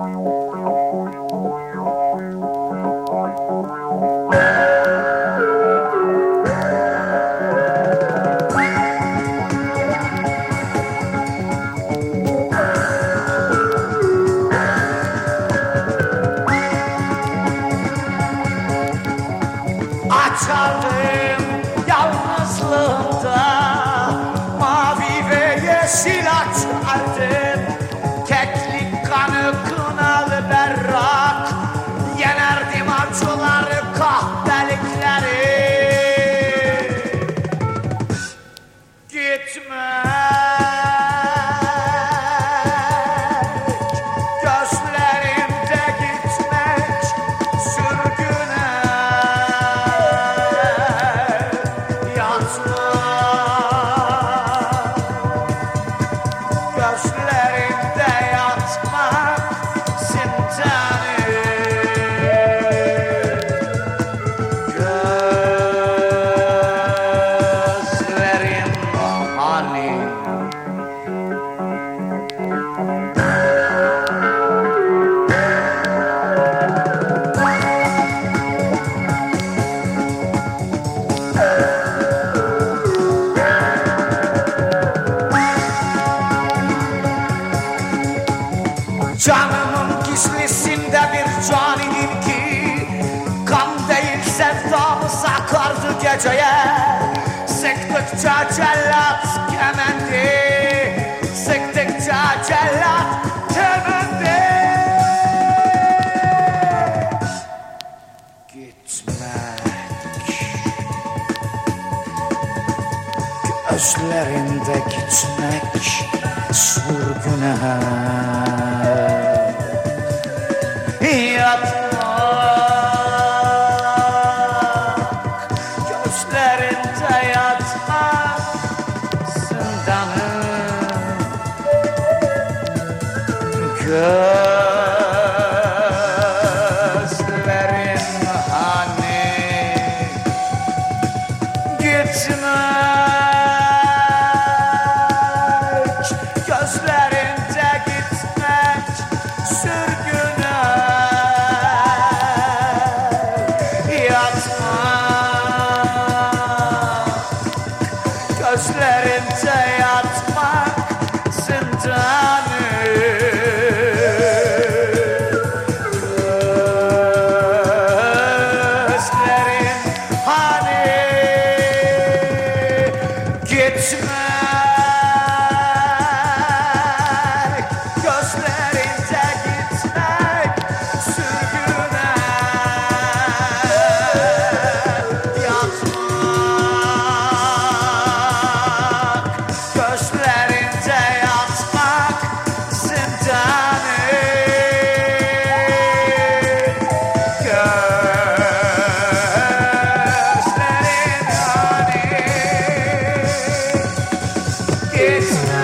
Bye. Gitmek Canımın gizlisinde bir caninim ki Kan değil sevdamız akardı geceye. Sıktıkça cellat kemendi Sıktıkça cellat kemendi. Gitmek Gözlerinde gitmek sürgüne düşlerinde yatmasın danım Gözlerim hani gitmez. Gözlerimde yatmak zindanı Gözlerin hani gitme es